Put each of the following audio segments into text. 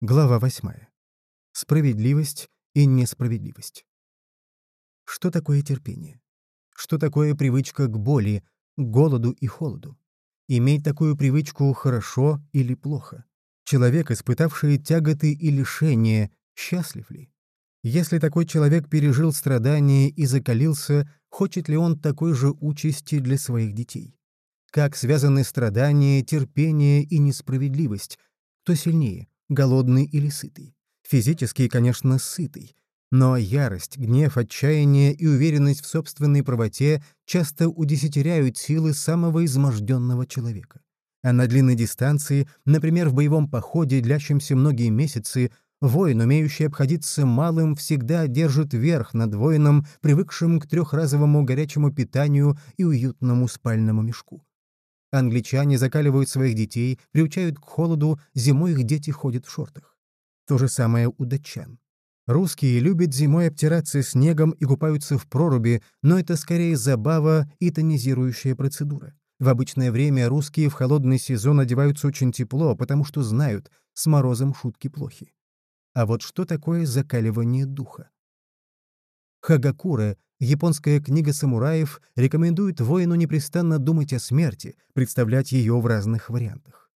Глава 8. Справедливость и несправедливость. Что такое терпение? Что такое привычка к боли, к голоду и холоду? Иметь такую привычку хорошо или плохо? Человек, испытавший тяготы и лишения, счастлив ли? Если такой человек пережил страдания и закалился, хочет ли он такой же участи для своих детей? Как связаны страдания, терпение и несправедливость? Кто сильнее, голодный или сытый. Физически, конечно, сытый. Но ярость, гнев, отчаяние и уверенность в собственной правоте часто удесятеряют силы самого изможденного человека. А на длинной дистанции, например, в боевом походе, длящемся многие месяцы, воин, умеющий обходиться малым, всегда держит верх над воином, привыкшим к трехразовому горячему питанию и уютному спальному мешку. Англичане закаливают своих детей, приучают к холоду, зимой их дети ходят в шортах. То же самое у датчан. Русские любят зимой обтираться снегом и купаются в проруби, но это скорее забава и тонизирующая процедура. В обычное время русские в холодный сезон одеваются очень тепло, потому что знают, с морозом шутки плохи. А вот что такое закаливание духа? Хагакура, японская книга самураев, рекомендует воину непрестанно думать о смерти, представлять ее в разных вариантах.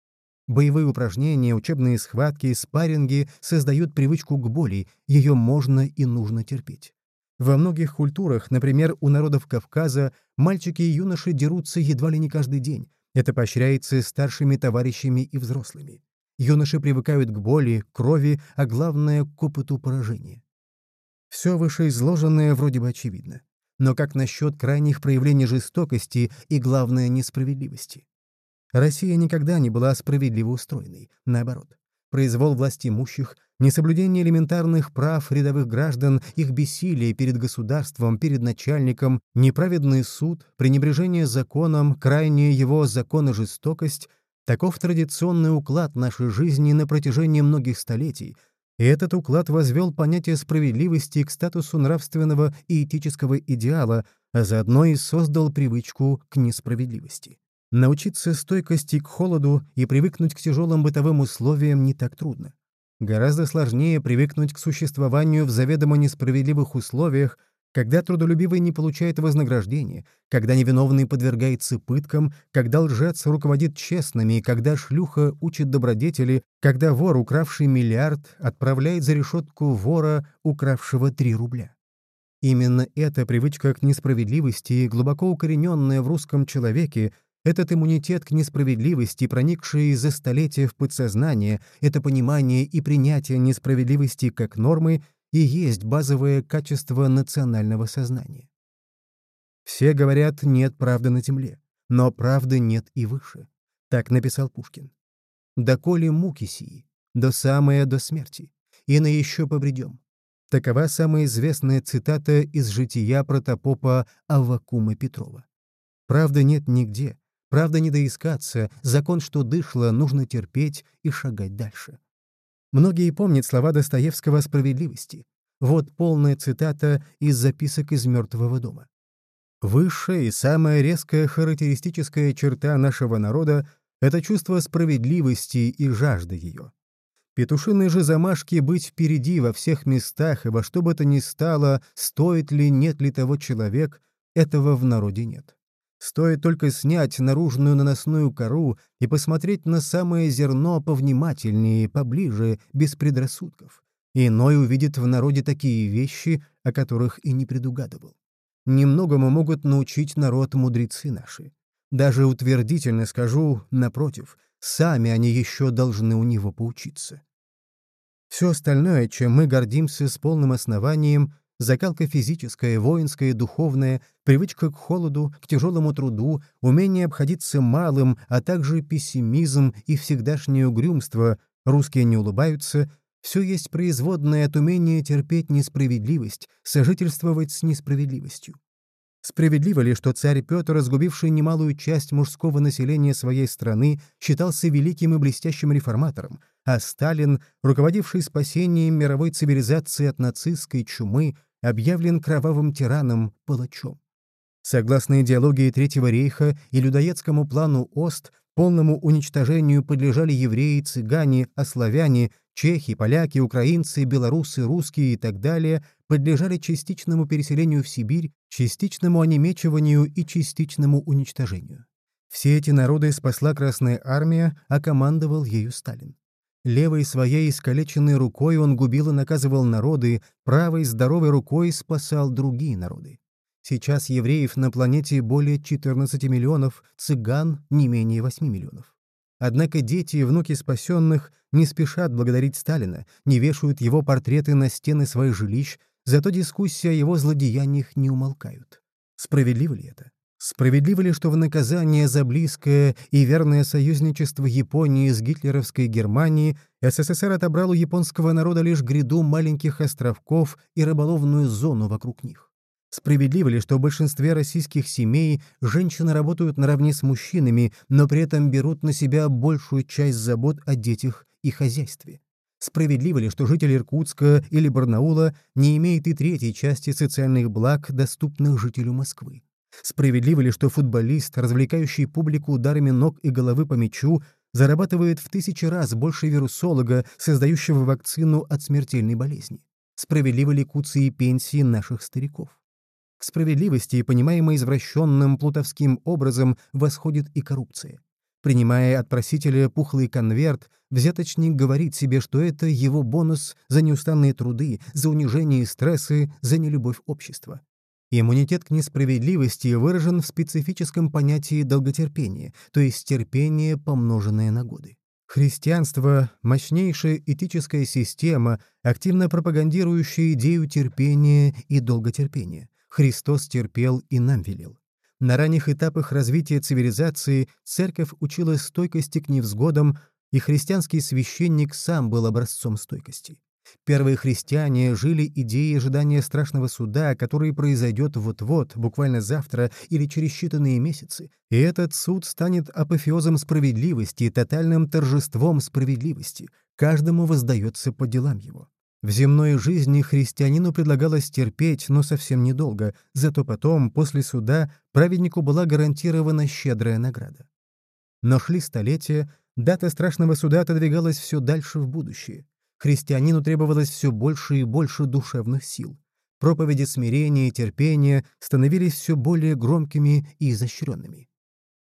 Боевые упражнения, учебные схватки, спарринги создают привычку к боли, ее можно и нужно терпеть. Во многих культурах, например, у народов Кавказа, мальчики и юноши дерутся едва ли не каждый день. Это поощряется старшими товарищами и взрослыми. Юноши привыкают к боли, крови, а главное — к опыту поражения. Все вышеизложенное вроде бы очевидно. Но как насчет крайних проявлений жестокости и, главное, несправедливости? Россия никогда не была справедливо устроенной. Наоборот. Произвол власти имущих, несоблюдение элементарных прав рядовых граждан, их бессилие перед государством, перед начальником, неправедный суд, пренебрежение законом, крайняя его законожестокость — таков традиционный уклад нашей жизни на протяжении многих столетий — и этот уклад возвел понятие справедливости к статусу нравственного и этического идеала, а заодно и создал привычку к несправедливости. Научиться стойкости к холоду и привыкнуть к тяжелым бытовым условиям не так трудно. Гораздо сложнее привыкнуть к существованию в заведомо несправедливых условиях, когда трудолюбивый не получает вознаграждения, когда невиновный подвергается пыткам, когда лжец руководит честными, когда шлюха учит добродетели, когда вор, укравший миллиард, отправляет за решетку вора, укравшего три рубля. Именно эта привычка к несправедливости, глубоко укорененная в русском человеке, этот иммунитет к несправедливости, проникший за столетия в подсознание, это понимание и принятие несправедливости как нормы — и есть базовое качество национального сознания. Все говорят «нет правды на земле», но правды нет и выше. Так написал Пушкин. «Доколе муки сии, до самое до смерти, и на еще побредем». Такова самая известная цитата из жития протопопа Аввакума Петрова. Правды нет нигде, правда не доискаться, закон, что дышло, нужно терпеть и шагать дальше. Многие помнят слова Достоевского о справедливости. Вот полная цитата из записок из «Мертвого дома». Высшая и самая резкая характеристическая черта нашего народа — это чувство справедливости и жажда ее. Петушиные же замашки быть впереди во всех местах и во что бы то ни стало, стоит ли, нет ли того человек, этого в народе нет. Стоит только снять наружную наносную кору и посмотреть на самое зерно повнимательнее, поближе, без предрассудков. Иной увидит в народе такие вещи, о которых и не предугадывал. Немногому могут научить народ мудрецы наши. Даже утвердительно скажу, напротив, сами они еще должны у него поучиться. Все остальное, чем мы гордимся с полным основанием, Закалка физическая, воинская, духовная, привычка к холоду, к тяжелому труду, умение обходиться малым, а также пессимизм и всегдашнее угрюмство, русские не улыбаются, все есть производное от умения терпеть несправедливость, сожительствовать с несправедливостью. Справедливо ли, что царь Петр, разгубивший немалую часть мужского населения своей страны, считался великим и блестящим реформатором, а Сталин, руководивший спасением мировой цивилизации от нацистской чумы, объявлен кровавым тираном, палачом. Согласно идеологии Третьего рейха и людоедскому плану ОСТ, Полному уничтожению подлежали евреи, цыгане, ославяне, чехи, поляки, украинцы, белорусы, русские и так далее, подлежали частичному переселению в Сибирь, частичному онемечиванию и частичному уничтожению. Все эти народы спасла Красная Армия, а командовал ею Сталин. Левой своей искалеченной рукой он губил и наказывал народы, правой здоровой рукой спасал другие народы. Сейчас евреев на планете более 14 миллионов, цыган — не менее 8 миллионов. Однако дети и внуки спасенных не спешат благодарить Сталина, не вешают его портреты на стены своих жилищ, зато дискуссии о его злодеяниях не умолкают. Справедливо ли это? Справедливо ли, что в наказание за близкое и верное союзничество Японии с гитлеровской Германией СССР отобрал у японского народа лишь гряду маленьких островков и рыболовную зону вокруг них? Справедливо ли, что в большинстве российских семей женщины работают наравне с мужчинами, но при этом берут на себя большую часть забот о детях и хозяйстве? Справедливо ли, что житель Иркутска или Барнаула не имеет и третьей части социальных благ, доступных жителю Москвы? Справедливо ли, что футболист, развлекающий публику ударами ног и головы по мячу, зарабатывает в тысячи раз больше вирусолога, создающего вакцину от смертельной болезни? Справедливо ли куцы и пенсии наших стариков? К справедливости, понимаемой извращенным плутовским образом, восходит и коррупция. Принимая от просителя пухлый конверт, взяточник говорит себе, что это его бонус за неустанные труды, за унижение и стрессы, за нелюбовь общества. Иммунитет к несправедливости выражен в специфическом понятии долготерпения, то есть терпение, помноженное на годы. Христианство — мощнейшая этическая система, активно пропагандирующая идею терпения и долготерпения. Христос терпел и нам велел. На ранних этапах развития цивилизации церковь учила стойкости к невзгодам, и христианский священник сам был образцом стойкости. Первые христиане жили идеей ожидания страшного суда, который произойдет вот-вот, буквально завтра или через считанные месяцы, и этот суд станет апофеозом справедливости, тотальным торжеством справедливости. Каждому воздается по делам его. В земной жизни христианину предлагалось терпеть, но совсем недолго, зато потом, после суда, праведнику была гарантирована щедрая награда. Но шли столетия, дата страшного суда отодвигалась все дальше в будущее христианину требовалось все больше и больше душевных сил. Проповеди смирения и терпения становились все более громкими и изощренными.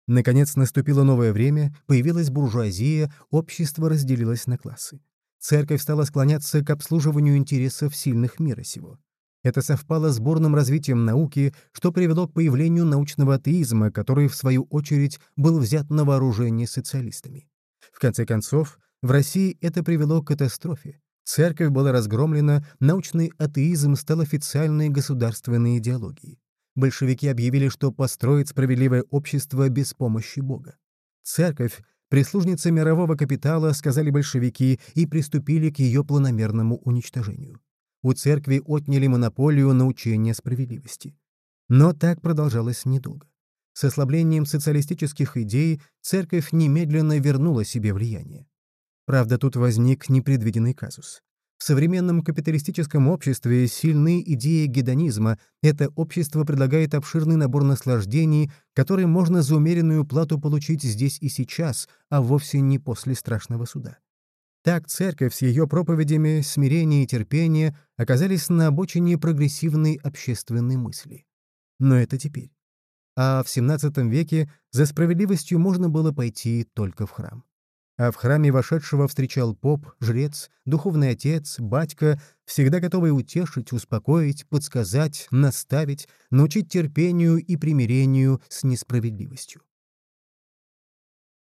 Наконец наступило новое время, появилась буржуазия, общество разделилось на классы. Церковь стала склоняться к обслуживанию интересов сильных мира сего. Это совпало с бурным развитием науки, что привело к появлению научного атеизма, который, в свою очередь, был взят на вооружение социалистами. В конце концов, в России это привело к катастрофе. Церковь была разгромлена, научный атеизм стал официальной государственной идеологией. Большевики объявили, что построить справедливое общество без помощи Бога. Церковь, прислужница мирового капитала, сказали большевики, и приступили к ее планомерному уничтожению. У церкви отняли монополию на учение справедливости. Но так продолжалось недолго. С ослаблением социалистических идей церковь немедленно вернула себе влияние. Правда, тут возник непредвиденный казус. В современном капиталистическом обществе сильны идеи гедонизма. Это общество предлагает обширный набор наслаждений, которые можно за умеренную плату получить здесь и сейчас, а вовсе не после страшного суда. Так церковь с ее проповедями смирения и терпения оказались на обочине прогрессивной общественной мысли. Но это теперь. А в XVII веке за справедливостью можно было пойти только в храм а в храме вошедшего встречал поп, жрец, духовный отец, батька, всегда готовый утешить, успокоить, подсказать, наставить, научить терпению и примирению с несправедливостью.